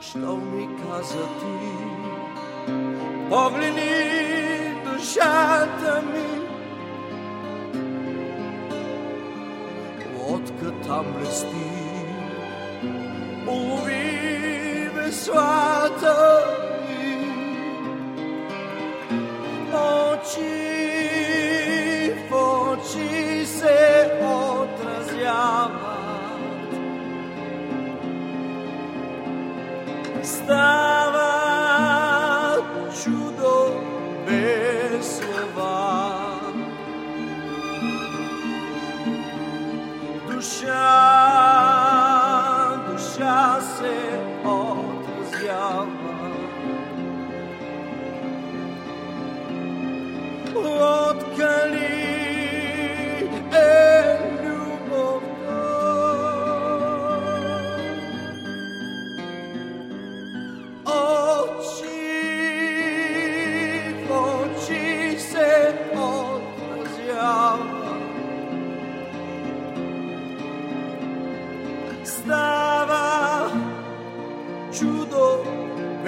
Защо ми каза ти Погледни душата ми. Лодка там блести Улови веслата ми. Очи stava čudo bez. Duša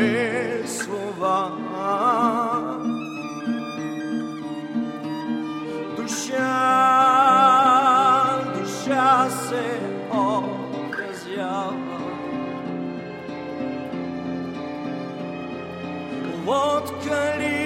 moje słowa. Dusia, dusia se okazjała. Odkryli